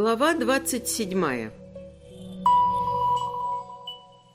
Глава двадцать седьмая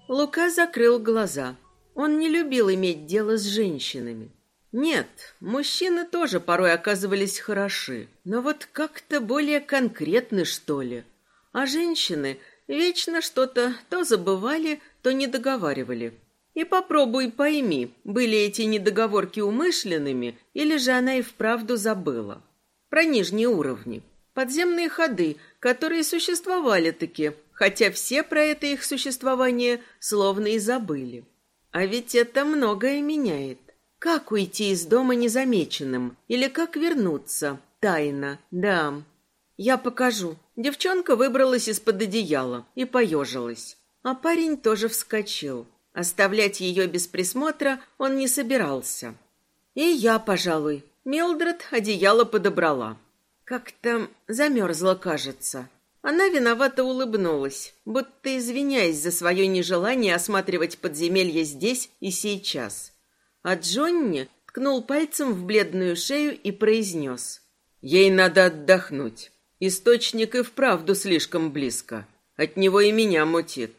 Лука закрыл глаза. Он не любил иметь дело с женщинами. Нет, мужчины тоже порой оказывались хороши, но вот как-то более конкретны, что ли. А женщины вечно что-то то забывали, то не договаривали. И попробуй пойми, были эти недоговорки умышленными, или же она и вправду забыла. Про нижние уровни. Подземные ходы, которые существовали-таки, хотя все про это их существование словно и забыли. А ведь это многое меняет. Как уйти из дома незамеченным? Или как вернуться? Тайна, да. Я покажу. Девчонка выбралась из-под одеяла и поежилась. А парень тоже вскочил. Оставлять ее без присмотра он не собирался. И я, пожалуй. Милдред одеяло подобрала. Как-то замерзла, кажется. Она виновато улыбнулась, будто извиняясь за свое нежелание осматривать подземелье здесь и сейчас. А Джонни ткнул пальцем в бледную шею и произнес. «Ей надо отдохнуть. Источник и вправду слишком близко. От него и меня мутит».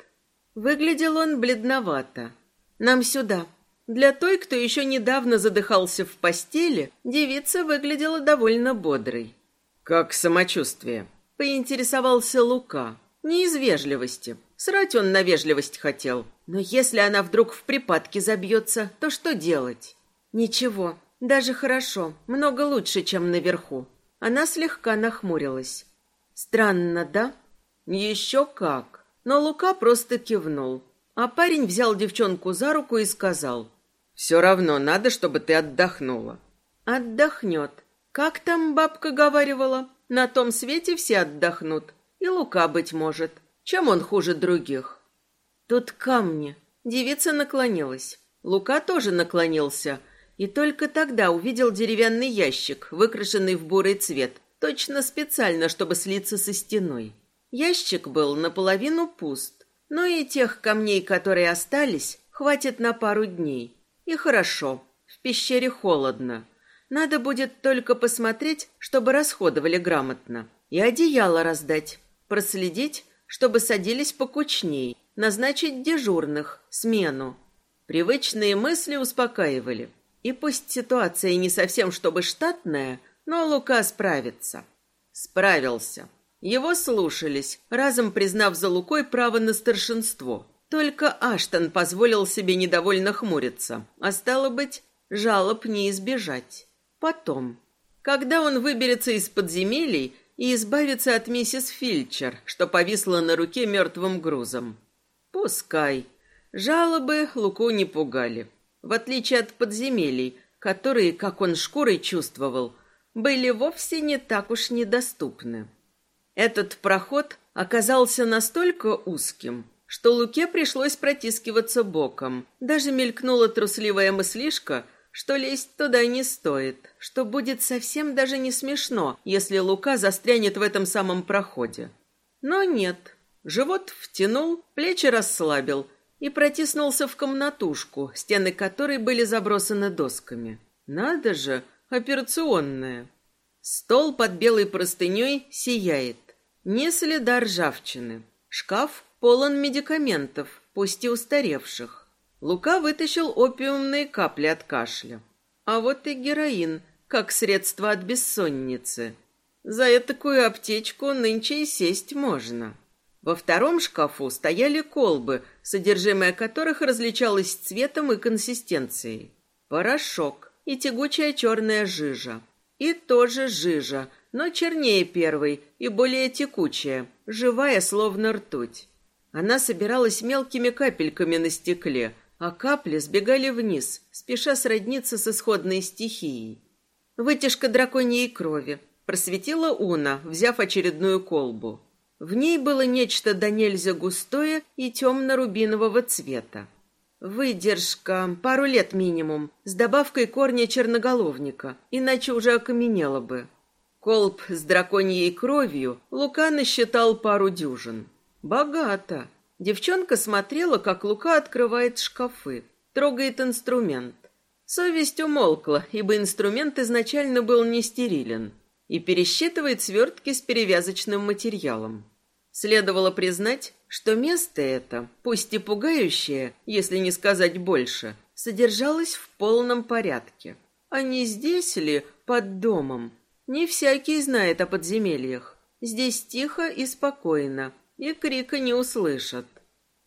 Выглядел он бледновато. «Нам сюда», для той, кто еще недавно задыхался в постели, девица выглядела довольно бодрой. «Как самочувствие?» — поинтересовался Лука. Не из вежливости. Срать он на вежливость хотел. Но если она вдруг в припадке забьется, то что делать? Ничего, даже хорошо, много лучше, чем наверху. Она слегка нахмурилась. Странно, да? Еще как. Но Лука просто кивнул. А парень взял девчонку за руку и сказал. «Все равно надо, чтобы ты отдохнула». «Отдохнет. Как там бабка говаривала? На том свете все отдохнут. И Лука, быть может. Чем он хуже других? Тут камни. Девица наклонилась. Лука тоже наклонился. И только тогда увидел деревянный ящик, выкрашенный в бурый цвет. Точно специально, чтобы слиться со стеной. Ящик был наполовину пуст. Но и тех камней, которые остались, хватит на пару дней. И хорошо. В пещере холодно. Надо будет только посмотреть, чтобы расходовали грамотно. И одеяло раздать. Проследить, чтобы садились покучней. Назначить дежурных, смену. Привычные мысли успокаивали. И пусть ситуация не совсем чтобы штатная, но Лука справится. Справился. Его слушались, разом признав за Лукой право на старшинство. Только Аштон позволил себе недовольно хмуриться, а стало быть, жалоб не избежать. Потом, когда он выберется из подземелий и избавится от миссис Фильчер, что повисла на руке мертвым грузом. Пускай. Жалобы Луку не пугали. В отличие от подземелий, которые, как он шкурой чувствовал, были вовсе не так уж недоступны. Этот проход оказался настолько узким, что Луке пришлось протискиваться боком. Даже мелькнула трусливая мыслишка, что лезть туда не стоит, что будет совсем даже не смешно, если Лука застрянет в этом самом проходе. Но нет. Живот втянул, плечи расслабил и протиснулся в комнатушку, стены которой были забросаны досками. Надо же, операционная. Стол под белой простыней сияет. Не следа ржавчины. Шкаф полон медикаментов, пусть и устаревших. Лука вытащил опиумные капли от кашля. А вот и героин, как средство от бессонницы. За такую аптечку нынче и сесть можно. Во втором шкафу стояли колбы, содержимое которых различалось цветом и консистенцией. Порошок и тягучая черная жижа. И тоже жижа, но чернее первой и более текучая, живая, словно ртуть. Она собиралась мелкими капельками на стекле – а капли сбегали вниз, спеша сродниться с исходной стихией. Вытяжка драконьей крови. Просветила Уна, взяв очередную колбу. В ней было нечто до нельзя густое и темно-рубинового цвета. Выдержка пару лет минимум, с добавкой корня черноголовника, иначе уже окаменела бы. Колб с драконьей кровью Лука насчитал пару дюжин. Богато. Девчонка смотрела, как Лука открывает шкафы, трогает инструмент. Совесть умолкла, ибо инструмент изначально был не стерилен. и пересчитывает свертки с перевязочным материалом. Следовало признать, что место это, пусть и пугающее, если не сказать больше, содержалось в полном порядке. А не здесь ли, под домом? Не всякий знает о подземельях. Здесь тихо и спокойно, и крика не услышат.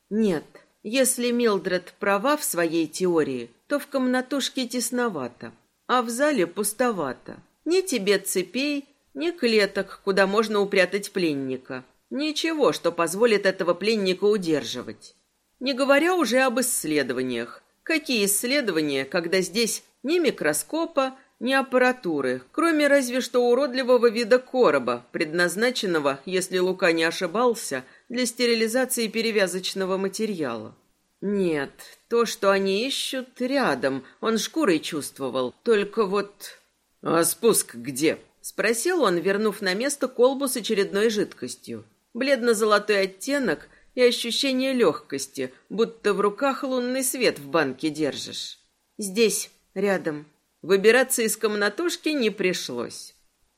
Нет, если Милдред права в своей теории, то в комнатушке тесновато, а в зале пустовато. Ни тебе цепей, ни клеток, куда можно упрятать пленника. Ничего, что позволит этого пленника удерживать. Не говоря уже об исследованиях. Какие исследования, когда здесь ни микроскопа, ни аппаратуры, кроме разве что уродливого вида короба, предназначенного, если Лука не ошибался, для стерилизации перевязочного материала. Нет, то, что они ищут, рядом, он шкурой чувствовал, только вот... «А спуск где?» — спросил он, вернув на место колбу с очередной жидкостью. Бледно-золотой оттенок и ощущение легкости, будто в руках лунный свет в банке держишь. «Здесь, рядом». Выбираться из комнатушки не пришлось.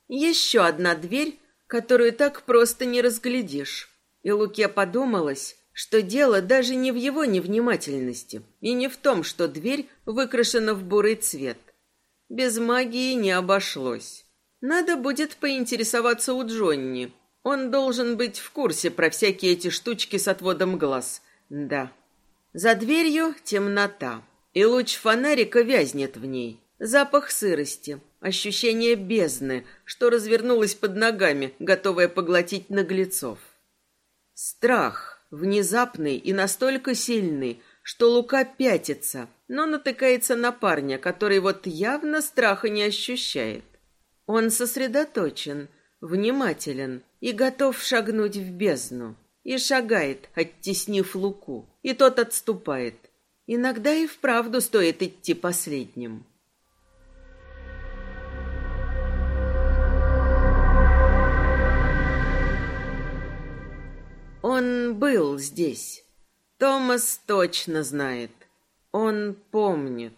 Еще одна дверь, которую так просто не разглядишь. И Луке подумалось, что дело даже не в его невнимательности и не в том, что дверь выкрашена в бурый цвет. Без магии не обошлось. Надо будет поинтересоваться у Джонни. Он должен быть в курсе про всякие эти штучки с отводом глаз. Да. За дверью темнота, и луч фонарика вязнет в ней. Запах сырости, ощущение бездны, что развернулось под ногами, готовое поглотить наглецов. Страх, внезапный и настолько сильный, что Лука пятится, но натыкается на парня, который вот явно страха не ощущает. Он сосредоточен, внимателен и готов шагнуть в бездну. И шагает, оттеснив Луку, и тот отступает. Иногда и вправду стоит идти последним. Он был здесь. Томас точно знает. Он помнит.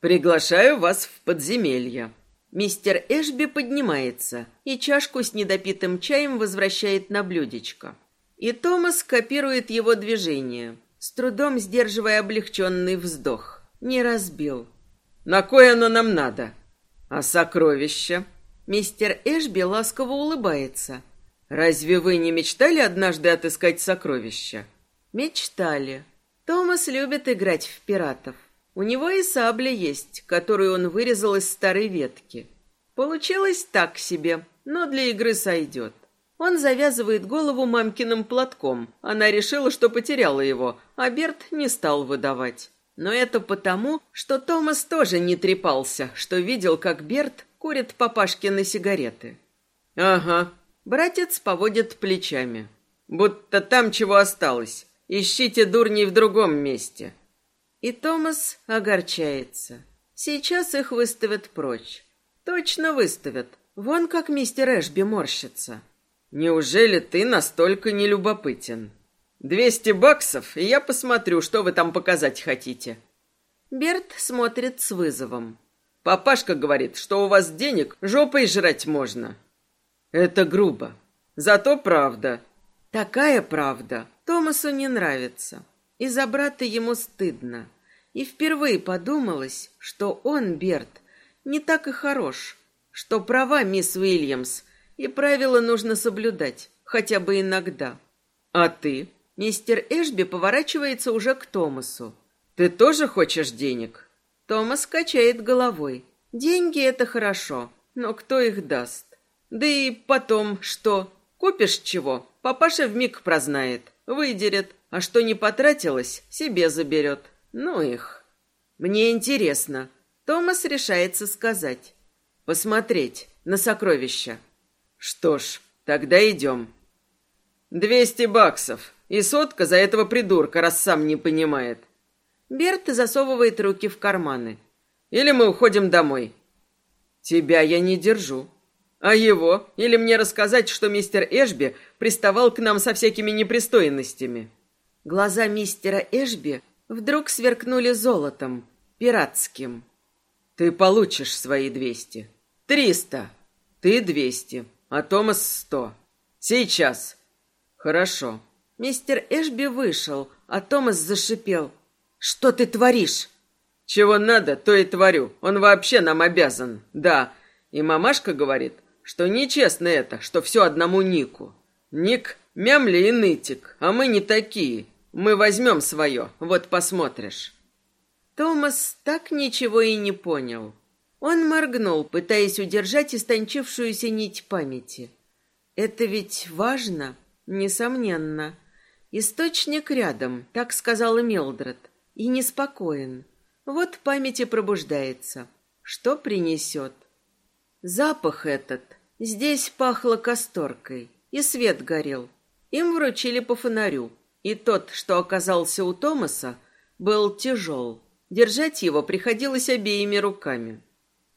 Приглашаю вас в подземелье. Мистер Эшби поднимается и чашку с недопитым чаем возвращает на блюдечко. И Томас копирует его движение, с трудом сдерживая облегченный вздох. Не разбил. «На кое оно нам надо?» «А сокровища?» Мистер Эшби ласково улыбается – Разве вы не мечтали однажды отыскать сокровища? Мечтали. Томас любит играть в пиратов. У него и сабля есть, которую он вырезал из старой ветки. Получилось так себе, но для игры сойдет. Он завязывает голову мамкиным платком. Она решила, что потеряла его, а Берт не стал выдавать. Но это потому, что Томас тоже не трепался, что видел, как Берт курит папашкины сигареты. «Ага, Братец поводит плечами. Будто там чего осталось. Ищите дурней в другом месте. И Томас огорчается. Сейчас их выставят прочь. Точно выставят. Вон как мистер Эшби морщится. Неужели ты настолько нелюбопытен? Двести баксов, и я посмотрю, что вы там показать хотите. Берт смотрит с вызовом. Папашка говорит, что у вас денег жопой жрать можно. Это грубо. Зато правда. Такая правда Томасу не нравится. И за брата ему стыдно. И впервые подумалось, что он, Берт, не так и хорош, что права мисс Уильямс, и правила нужно соблюдать, хотя бы иногда. А ты? Мистер Эшби поворачивается уже к Томасу. Ты тоже хочешь денег? Томас качает головой. Деньги это хорошо, но кто их даст? Да и потом что? Купишь чего? Папаша вмиг прознает, выдерет, а что не потратилось, себе заберет. Ну их. Мне интересно. Томас решается сказать. Посмотреть на сокровища. Что ж, тогда идем. Двести баксов. И сотка за этого придурка, раз сам не понимает. Берт засовывает руки в карманы. Или мы уходим домой. Тебя я не держу. А его? Или мне рассказать, что мистер Эшби приставал к нам со всякими непристойностями? Глаза мистера Эшби вдруг сверкнули золотом, пиратским. Ты получишь свои двести. Триста. Ты двести, а Томас сто. Сейчас. Хорошо. Мистер Эшби вышел, а Томас зашипел. Что ты творишь? Чего надо, то и творю. Он вообще нам обязан. Да. И мамашка говорит, что нечестно это, что все одному Нику. Ник мямли и нытик, а мы не такие. Мы возьмем свое, вот посмотришь. Томас так ничего и не понял. Он моргнул, пытаясь удержать истончившуюся нить памяти. Это ведь важно, несомненно. Источник рядом, так сказала Мелдред, и неспокоен. Вот память и пробуждается. Что принесет? Запах этот. Здесь пахло касторкой, и свет горел. Им вручили по фонарю, и тот, что оказался у Томаса, был тяжел. Держать его приходилось обеими руками.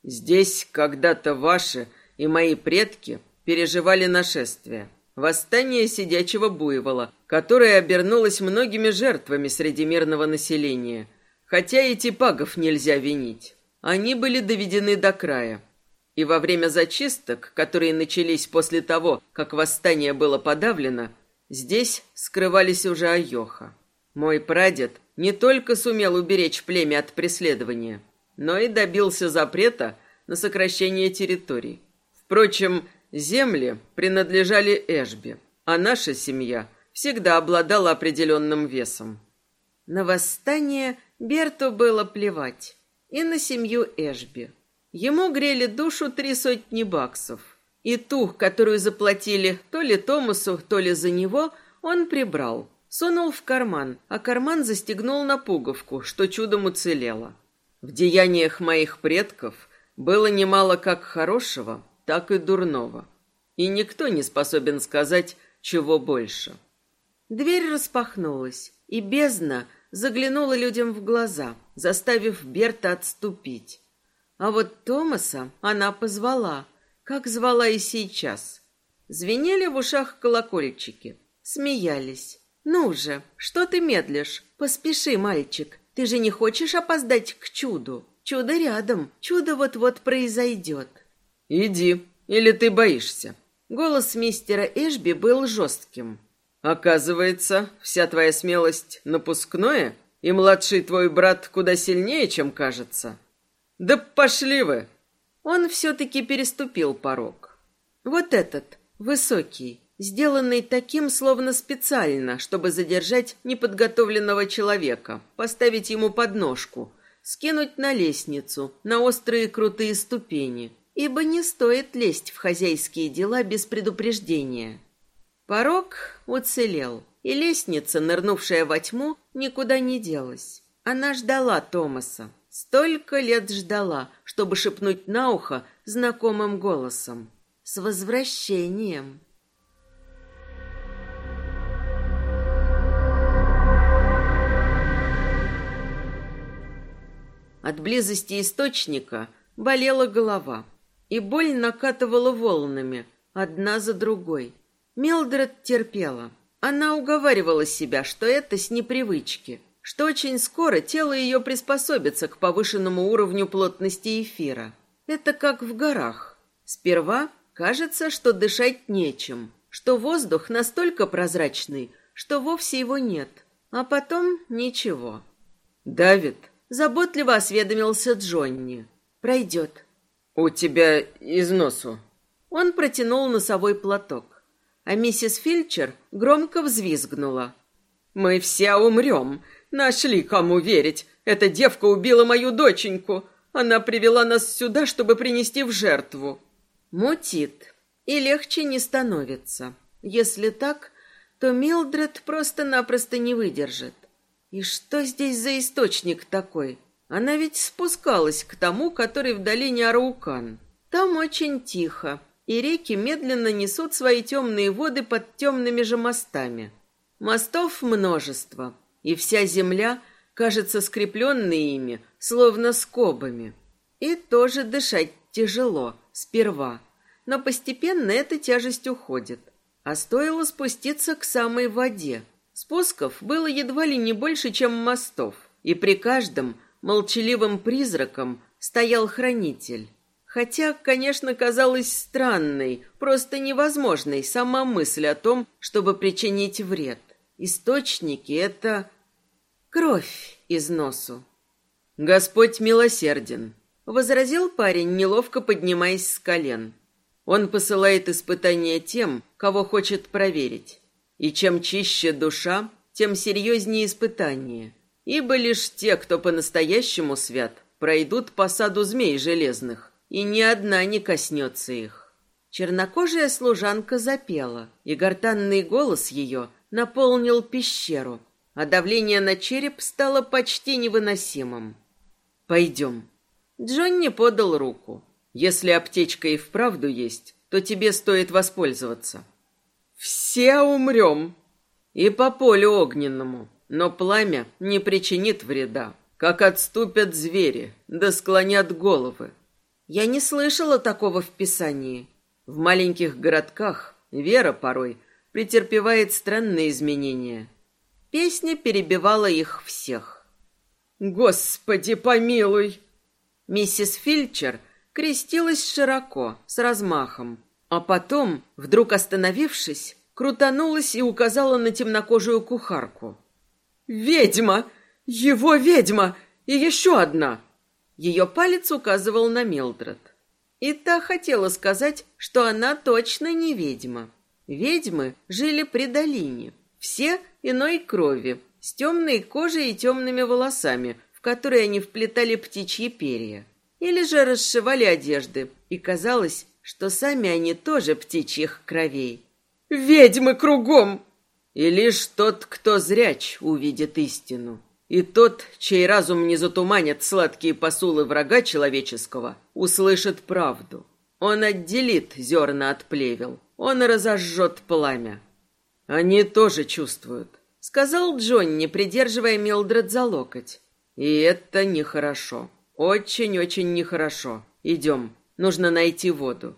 Здесь когда-то ваши и мои предки переживали нашествие. Восстание сидячего буйвола, которое обернулось многими жертвами среди мирного населения. Хотя и типагов нельзя винить. Они были доведены до края. И во время зачисток, которые начались после того, как восстание было подавлено, здесь скрывались уже Айоха. Мой прадед не только сумел уберечь племя от преследования, но и добился запрета на сокращение территорий. Впрочем, земли принадлежали Эшби, а наша семья всегда обладала определенным весом. На восстание Берту было плевать. И на семью Эшби. Ему грели душу три сотни баксов. И ту, которую заплатили то ли Томасу, то ли за него, он прибрал. Сунул в карман, а карман застегнул на пуговку, что чудом уцелело. В деяниях моих предков было немало как хорошего, так и дурного. И никто не способен сказать, чего больше. Дверь распахнулась, и бездна заглянула людям в глаза, заставив Берта отступить. А вот Томаса она позвала, как звала и сейчас. Звенели в ушах колокольчики, смеялись. «Ну же, что ты медлишь? Поспеши, мальчик, ты же не хочешь опоздать к чуду? Чудо рядом, чудо вот-вот произойдет». «Иди, или ты боишься?» Голос мистера Эшби был жестким. Оказывается, вся твоя смелость напускное, и младший твой брат куда сильнее, чем кажется. Да пошли вы! Он все-таки переступил порог. Вот этот, высокий, сделанный таким, словно специально, чтобы задержать неподготовленного человека, поставить ему подножку, скинуть на лестницу, на острые крутые ступени, ибо не стоит лезть в хозяйские дела без предупреждения. Порог уцелел, и лестница, нырнувшая во тьму, никуда не делась. Она ждала Томаса. Столько лет ждала, чтобы шепнуть на ухо знакомым голосом. «С возвращением!» От близости источника болела голова, и боль накатывала волнами, одна за другой – Милдред терпела. Она уговаривала себя, что это с непривычки, что очень скоро тело ее приспособится к повышенному уровню плотности эфира. Это как в горах. Сперва кажется, что дышать нечем, что воздух настолько прозрачный, что вовсе его нет, а потом ничего. «Давид», — заботливо осведомился Джонни, — «пройдет». «У тебя из носу». Он протянул носовой платок а миссис Фильчер громко взвизгнула. «Мы все умрем. Нашли, кому верить. Эта девка убила мою доченьку. Она привела нас сюда, чтобы принести в жертву». Мутит. И легче не становится. Если так, то Милдред просто-напросто не выдержит. И что здесь за источник такой? Она ведь спускалась к тому, который в долине Араукан. Там очень тихо, и реки медленно несут свои темные воды под темными же мостами. Мостов множество, и вся земля кажется скрепленной ими, словно скобами. И тоже дышать тяжело сперва, но постепенно эта тяжесть уходит. А стоило спуститься к самой воде. Спусков было едва ли не больше, чем мостов, и при каждом молчаливым призраком стоял хранитель. Хотя, конечно, казалось странной, просто невозможной сама мысль о том, чтобы причинить вред. Источники — это кровь из носу. «Господь милосерден», — возразил парень, неловко поднимаясь с колен. «Он посылает испытания тем, кого хочет проверить. И чем чище душа, тем серьезнее испытание. Ибо лишь те, кто по-настоящему свят, пройдут по саду змей железных, и ни одна не коснется их». Чернокожая служанка запела, и гортанный голос ее наполнил пещеру, а давление на череп стало почти невыносимым. «Пойдем». Джонни подал руку. «Если аптечка и вправду есть, то тебе стоит воспользоваться». «Все умрем!» «И по полю огненному, но пламя не причинит вреда, как отступят звери, да склонят головы». Я не слышала такого в Писании. В маленьких городках вера порой претерпевает странные изменения. Песня перебивала их всех. «Господи, помилуй!» Миссис Фильчер крестилась широко, с размахом, а потом, вдруг остановившись, крутанулась и указала на темнокожую кухарку. «Ведьма! Его ведьма! И еще одна!» Ее палец указывал на Мелдред. И та хотела сказать, что она точно не ведьма. Ведьмы жили при долине, все иной крови, с темной кожей и темными волосами, в которые они вплетали птичьи перья. Или же расшивали одежды, и казалось, что сами они тоже птичьих кровей. «Ведьмы кругом!» И лишь тот, кто зряч, увидит истину. И тот, чей разум не затуманят сладкие посулы врага человеческого, услышит правду. Он отделит зерна от плевел. Он разожжет пламя. Они тоже чувствуют, сказал Джонни, придерживая Милдред за локоть. И это нехорошо. Очень-очень нехорошо. Идем. Нужно найти воду.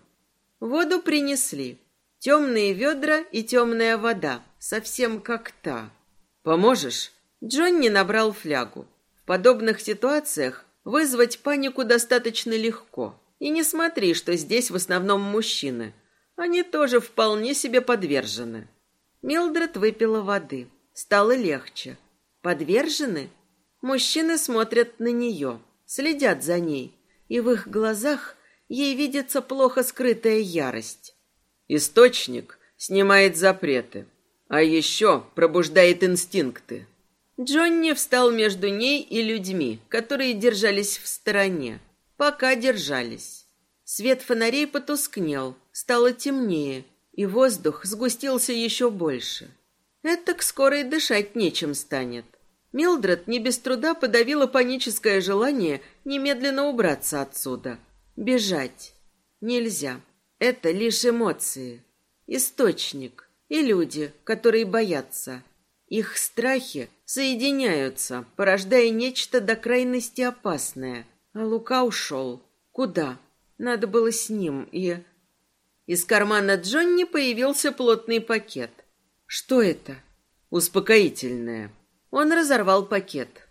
Воду принесли. Темные ведра и темная вода, совсем как та. Поможешь? Джонни набрал флягу. В подобных ситуациях вызвать панику достаточно легко. И не смотри, что здесь в основном мужчины. Они тоже вполне себе подвержены. Милдред выпила воды. Стало легче. Подвержены? Мужчины смотрят на нее, следят за ней, и в их глазах ей видится плохо скрытая ярость. Источник снимает запреты, а еще пробуждает инстинкты. Джонни встал между ней и людьми, которые держались в стороне. Пока держались. Свет фонарей потускнел, стало темнее, и воздух сгустился еще больше. Это к скоро и дышать нечем станет. Милдред не без труда подавила паническое желание немедленно убраться отсюда. Бежать. Нельзя. Это лишь эмоции. Источник. И люди, которые боятся. Их страхи соединяются, порождая нечто до крайности опасное. А Лука ушел. Куда? Надо было с ним и... Из кармана Джонни появился плотный пакет. Что это? Успокоительное. Он разорвал пакет.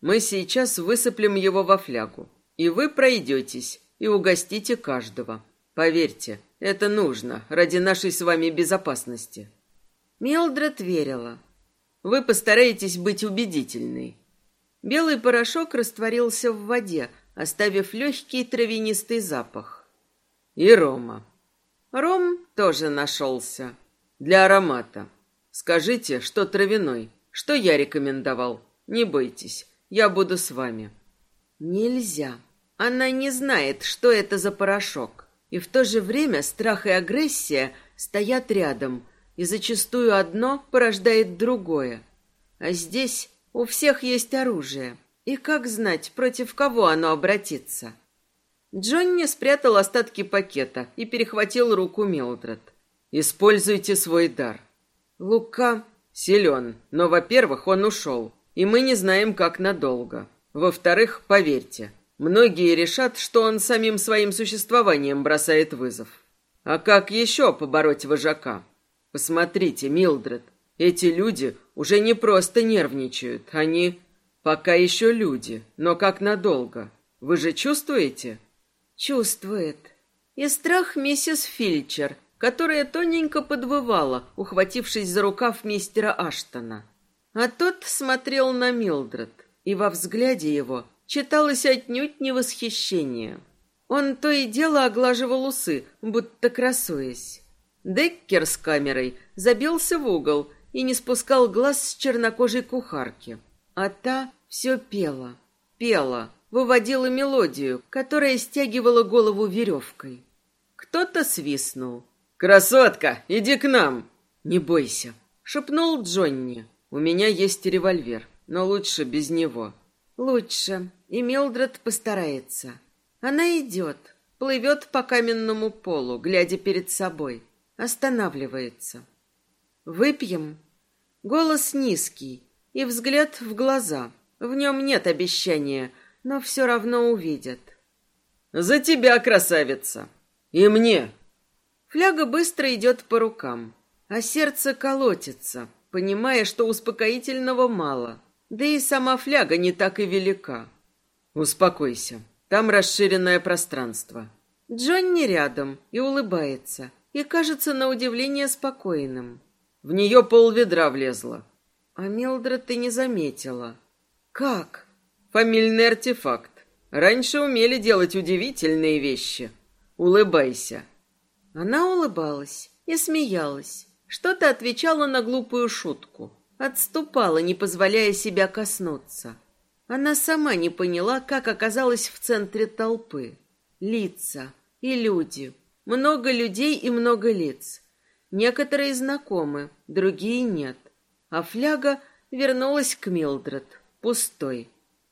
Мы сейчас высыплем его во флягу, и вы пройдетесь и угостите каждого. Поверьте, это нужно ради нашей с вами безопасности. Милдред верила. Вы постараетесь быть убедительной. Белый порошок растворился в воде, оставив легкий травянистый запах. И рома. Ром тоже нашелся. Для аромата. Скажите, что травяной, что я рекомендовал. Не бойтесь, я буду с вами. Нельзя. Она не знает, что это за порошок. И в то же время страх и агрессия стоят рядом, и зачастую одно порождает другое. А здесь у всех есть оружие. И как знать, против кого оно обратится? Джонни спрятал остатки пакета и перехватил руку Милдред. «Используйте свой дар». Лука силен, но, во-первых, он ушел, и мы не знаем, как надолго. Во-вторых, поверьте, многие решат, что он самим своим существованием бросает вызов. А как еще побороть вожака? Посмотрите, Милдред, эти люди уже не просто нервничают, они пока еще люди, но как надолго. Вы же чувствуете? Чувствует. И страх миссис Фильчер, которая тоненько подвывала, ухватившись за рукав мистера Аштона. А тот смотрел на Милдред, и во взгляде его читалось отнюдь не восхищение. Он то и дело оглаживал усы, будто красуясь. Деккер с камерой забился в угол и не спускал глаз с чернокожей кухарки. А та все пела, пела, выводила мелодию, которая стягивала голову веревкой. Кто-то свистнул. «Красотка, иди к нам!» «Не бойся», — шепнул Джонни. «У меня есть револьвер, но лучше без него». «Лучше, и Милдред постарается». Она идет, плывет по каменному полу, глядя перед собой. Останавливается. «Выпьем?» Голос низкий и взгляд в глаза. В нем нет обещания, но все равно увидят. «За тебя, красавица! И мне!» Фляга быстро идет по рукам, а сердце колотится, понимая, что успокоительного мало. Да и сама фляга не так и велика. «Успокойся. Там расширенное пространство. Джонни рядом и улыбается, и кажется на удивление спокойным. В нее пол ведра влезло. А Милдред ты не заметила. Как? Фамильный артефакт. Раньше умели делать удивительные вещи. Улыбайся. Она улыбалась и смеялась. Что-то отвечала на глупую шутку. Отступала, не позволяя себя коснуться. Она сама не поняла, как оказалась в центре толпы. Лица и люди. Много людей и много лиц. Некоторые знакомы, другие нет. А фляга вернулась к Милдред, пустой.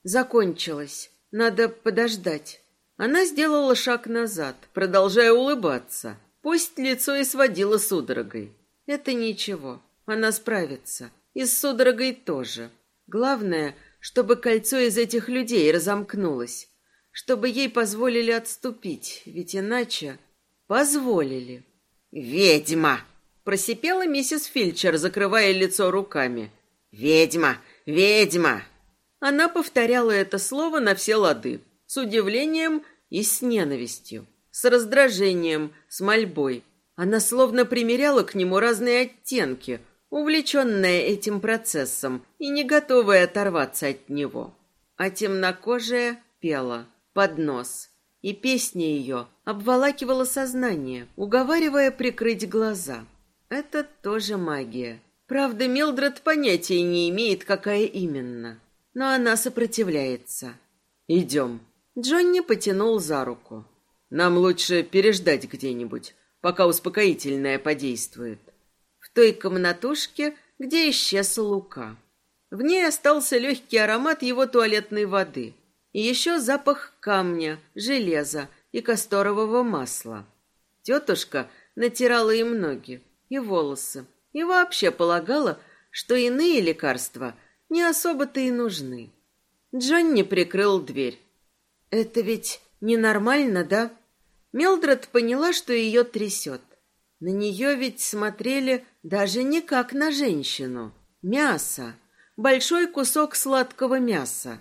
Закончилась. Надо подождать. Она сделала шаг назад, продолжая улыбаться. Пусть лицо и сводило судорогой. Это ничего. Она справится. И с судорогой тоже. Главное — чтобы кольцо из этих людей разомкнулось, чтобы ей позволили отступить, ведь иначе позволили. «Ведьма!» — просипела миссис Фильчер, закрывая лицо руками. «Ведьма! Ведьма!» Она повторяла это слово на все лады, с удивлением и с ненавистью, с раздражением, с мольбой. Она словно примеряла к нему разные оттенки — увлеченная этим процессом и не готовая оторваться от него. А темнокожая пела под нос, и песня ее обволакивала сознание, уговаривая прикрыть глаза. Это тоже магия. Правда, Милдред понятия не имеет, какая именно. Но она сопротивляется. «Идем». Джонни потянул за руку. «Нам лучше переждать где-нибудь, пока успокоительное подействует» той комнатушке, где исчез Лука. В ней остался легкий аромат его туалетной воды и еще запах камня, железа и касторового масла. Тетушка натирала им ноги и волосы и вообще полагала, что иные лекарства не особо-то и нужны. Джонни прикрыл дверь. «Это ведь ненормально, да?» Мелдред поняла, что ее трясет. На нее ведь смотрели даже не как на женщину. Мясо. Большой кусок сладкого мяса.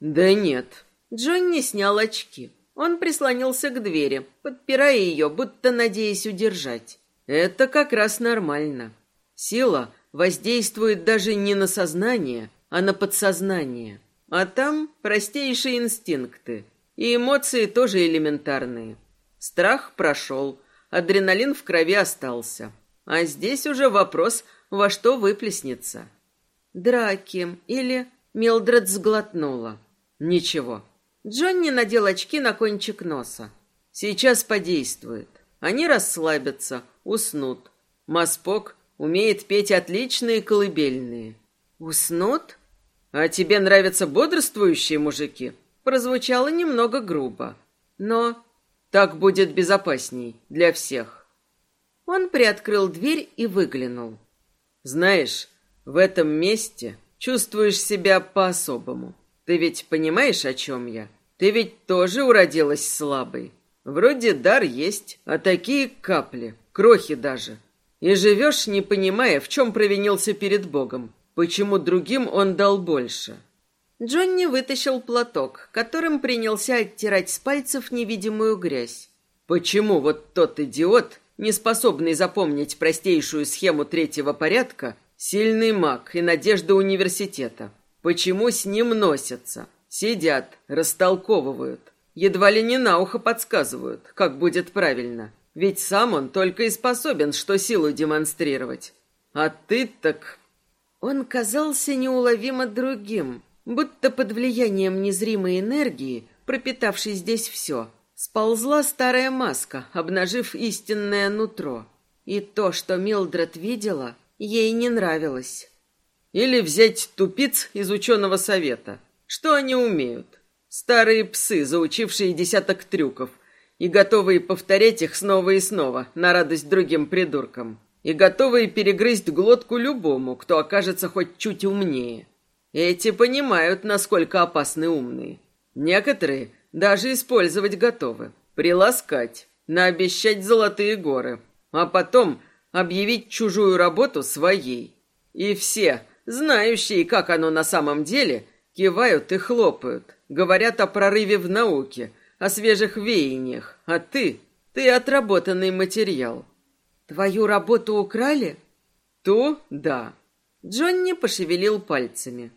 Да нет. Джонни снял очки. Он прислонился к двери, подпирая ее, будто надеясь удержать. Это как раз нормально. Сила воздействует даже не на сознание, а на подсознание. А там простейшие инстинкты. И эмоции тоже элементарные. Страх прошел, адреналин в крови остался. А здесь уже вопрос, во что выплеснется. Драки или Милдред сглотнула. Ничего. Джонни надел очки на кончик носа. Сейчас подействует. Они расслабятся, уснут. Маспок умеет петь отличные колыбельные. Уснут? А тебе нравятся бодрствующие мужики? Прозвучало немного грубо. Но так будет безопасней для всех. Он приоткрыл дверь и выглянул. Знаешь, в этом месте чувствуешь себя по-особому. Ты ведь понимаешь, о чем я? Ты ведь тоже уродилась слабой. Вроде дар есть, а такие капли, крохи даже. И живешь, не понимая, в чем провинился перед Богом, почему другим он дал больше. Джонни вытащил платок, которым принялся оттирать с пальцев невидимую грязь. Почему вот тот идиот, не способный запомнить простейшую схему третьего порядка, сильный маг и надежда университета? Почему с ним носятся? Сидят, растолковывают, едва ли не на ухо подсказывают, как будет правильно. Ведь сам он только и способен, что силу демонстрировать. А ты так... Он казался неуловимо другим, будто под влиянием незримой энергии, пропитавшей здесь все, сползла старая маска, обнажив истинное нутро. И то, что Милдред видела, ей не нравилось. Или взять тупиц из ученого совета. Что они умеют? Старые псы, заучившие десяток трюков, и готовые повторять их снова и снова, на радость другим придуркам, и готовые перегрызть глотку любому, кто окажется хоть чуть умнее. Эти понимают, насколько опасны умные. Некоторые даже использовать готовы, приласкать, наобещать золотые горы, а потом объявить чужую работу своей. И все, знающие, как оно на самом деле, кивают и хлопают, говорят о прорыве в науке, о свежих веяниях, а ты, ты отработанный материал. Твою работу украли? Ту, да. Джонни пошевелил пальцами.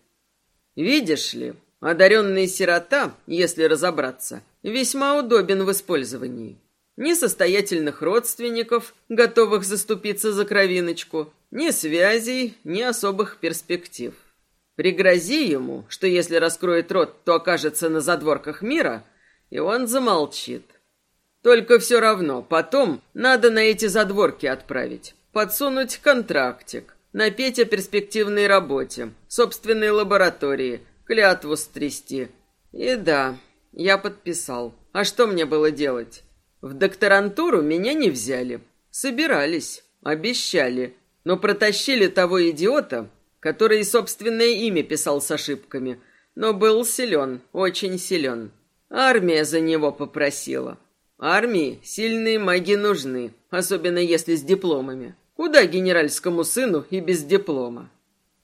Видишь ли, одаренный сирота, если разобраться, весьма удобен в использовании. Ни состоятельных родственников, готовых заступиться за кровиночку, ни связей, ни особых перспектив. Пригрози ему, что если раскроет рот, то окажется на задворках мира, и он замолчит. Только все равно потом надо на эти задворки отправить, подсунуть контрактик, напеть о перспективной работе, собственной лаборатории, клятву стрясти. И да, я подписал. А что мне было делать? В докторантуру меня не взяли. Собирались, обещали, но протащили того идиота, который собственное имя писал с ошибками, но был силен, очень силен. Армия за него попросила. Армии сильные маги нужны, особенно если с дипломами. Куда генеральскому сыну и без диплома?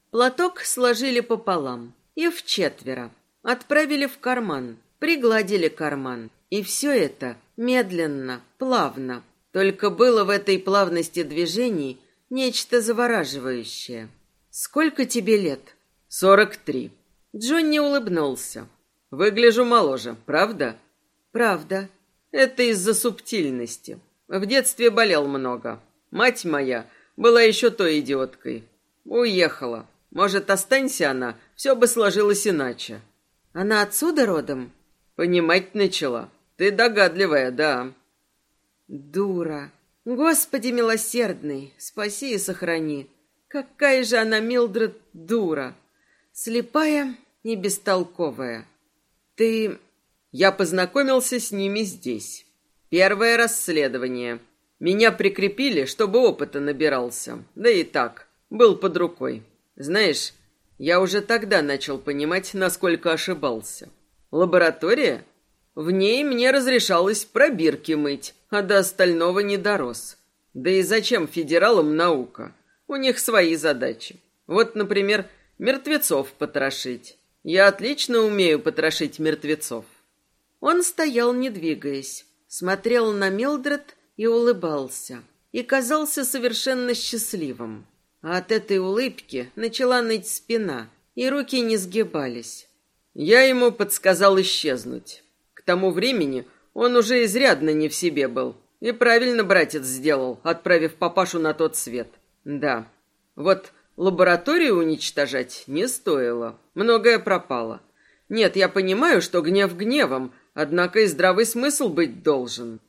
Платок сложили пополам и в четверо. Отправили в карман, пригладили карман. И все это медленно, плавно. Только было в этой плавности движений нечто завораживающее. «Сколько тебе лет?» «Сорок три». Джонни улыбнулся. «Выгляжу моложе, правда?» «Правда». «Это из-за субтильности. В детстве болел много. Мать моя была еще той идиоткой. Уехала. Может, останься она, все бы сложилось иначе». «Она отсюда родом?» «Понимать начала. Ты догадливая, да». «Дура. Господи милосердный, спаси и сохрани. Какая же она, Милдред, дура. Слепая и бестолковая. Ты... Я познакомился с ними здесь. Первое расследование. Меня прикрепили, чтобы опыта набирался. Да и так, был под рукой. Знаешь, я уже тогда начал понимать, насколько ошибался. Лаборатория? В ней мне разрешалось пробирки мыть, а до остального не дорос. Да и зачем федералам наука? У них свои задачи. Вот, например, мертвецов потрошить. Я отлично умею потрошить мертвецов. Он стоял, не двигаясь, смотрел на Милдред и улыбался. И казался совершенно счастливым. А от этой улыбки начала ныть спина, и руки не сгибались. Я ему подсказал исчезнуть. К тому времени он уже изрядно не в себе был. И правильно братец сделал, отправив папашу на тот свет. Да, вот лабораторию уничтожать не стоило. Многое пропало. Нет, я понимаю, что гнев гневом, однако и здравый смысл быть должен.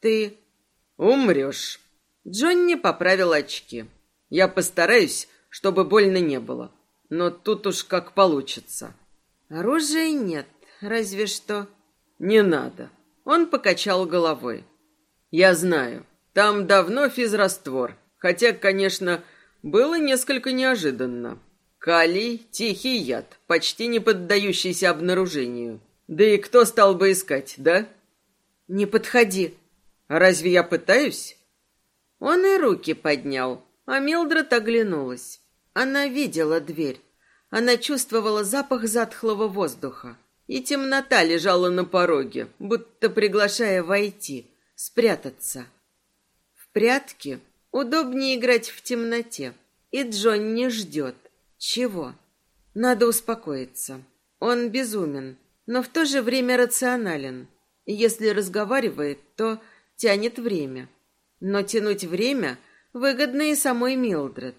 Ты умрешь. Джонни поправил очки. Я постараюсь, чтобы больно не было. Но тут уж как получится. Оружия нет, разве что... Не надо. Он покачал головой. Я знаю, там давно физраствор, Хотя, конечно, было несколько неожиданно. Калий – тихий яд, почти не поддающийся обнаружению. Да и кто стал бы искать, да? Не подходи. Разве я пытаюсь? Он и руки поднял, а Милдред оглянулась. Она видела дверь. Она чувствовала запах затхлого воздуха. И темнота лежала на пороге, будто приглашая войти, спрятаться. В прятки удобнее играть в темноте. И Джон не ждет. Чего? Надо успокоиться. Он безумен, но в то же время рационален. И если разговаривает, то тянет время. Но тянуть время выгодно и самой Милдред.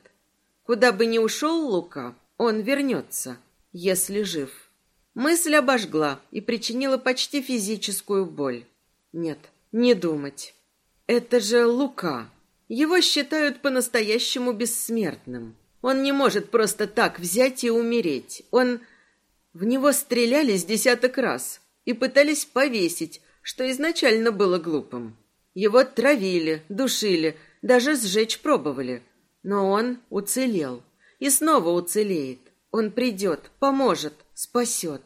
Куда бы ни ушел Лука, он вернется, если жив. Мысль обожгла и причинила почти физическую боль. Нет, не думать. Это же Лука. Его считают по-настоящему бессмертным. Он не может просто так взять и умереть. Он... В него стреляли с десяток раз и пытались повесить, что изначально было глупым. Его травили, душили, даже сжечь пробовали. Но он уцелел. И снова уцелеет. Он придет, поможет, спасет.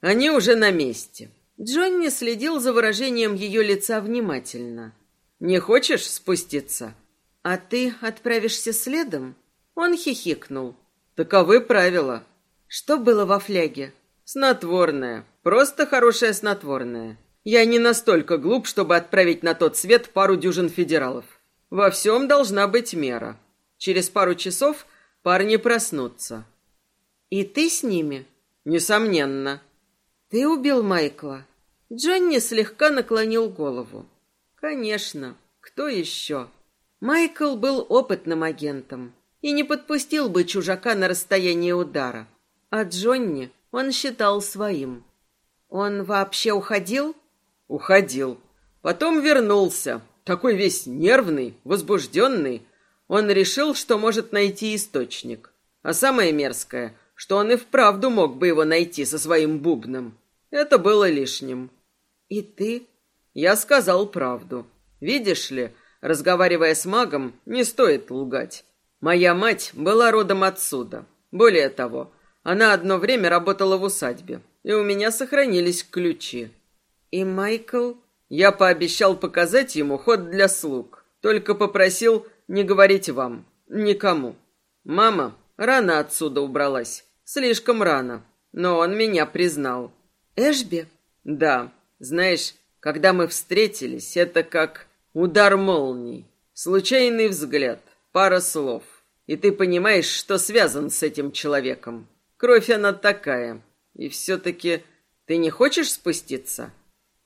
Они уже на месте. Джонни следил за выражением ее лица внимательно. «Не хочешь спуститься?» «А ты отправишься следом?» Он хихикнул. «Таковы правила». «Что было во фляге?» «Снотворное. Просто хорошее снотворное. Я не настолько глуп, чтобы отправить на тот свет пару дюжин федералов. Во всем должна быть мера. Через пару часов парни проснутся». «И ты с ними?» «Несомненно». «Ты убил Майкла?» Джонни слегка наклонил голову. «Конечно. Кто еще?» Майкл был опытным агентом и не подпустил бы чужака на расстояние удара. А Джонни он считал своим. Он вообще уходил? Уходил. Потом вернулся, такой весь нервный, возбужденный. Он решил, что может найти источник. А самое мерзкое, что он и вправду мог бы его найти со своим бубном. Это было лишним. И ты? Я сказал правду. Видишь ли, разговаривая с магом, не стоит лгать. Моя мать была родом отсюда. Более того, она одно время работала в усадьбе, и у меня сохранились ключи. И Майкл... Я пообещал показать ему ход для слуг, только попросил не говорить вам, никому. Мама рано отсюда убралась, слишком рано, но он меня признал. Эшби? Да. Знаешь, когда мы встретились, это как удар молнии, случайный взгляд, пара слов, и ты понимаешь, что связан с этим человеком. Кровь она такая. И все-таки ты не хочешь спуститься?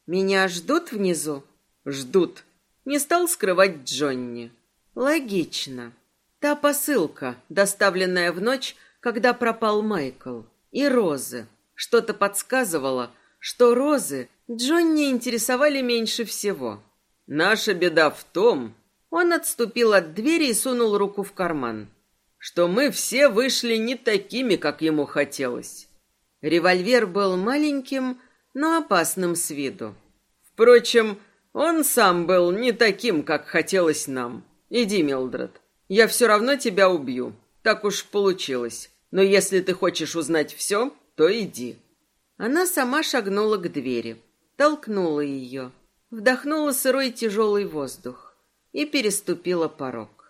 Меня ждут внизу? Ждут. Не стал скрывать Джонни. Логично. Та посылка, доставленная в ночь, когда пропал Майкл. И розы. Что-то подсказывало, что розы Джонни интересовали меньше всего. Наша беда в том... Он отступил от двери и сунул руку в карман что мы все вышли не такими, как ему хотелось. Револьвер был маленьким, но опасным с виду. Впрочем, он сам был не таким, как хотелось нам. Иди, Милдред, я все равно тебя убью. Так уж получилось. Но если ты хочешь узнать все, то иди. Она сама шагнула к двери, толкнула ее, вдохнула сырой тяжелый воздух и переступила порог.